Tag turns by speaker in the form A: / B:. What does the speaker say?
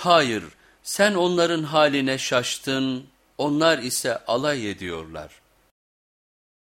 A: Hayır sen onların haline şaştın onlar ise alay ediyorlar.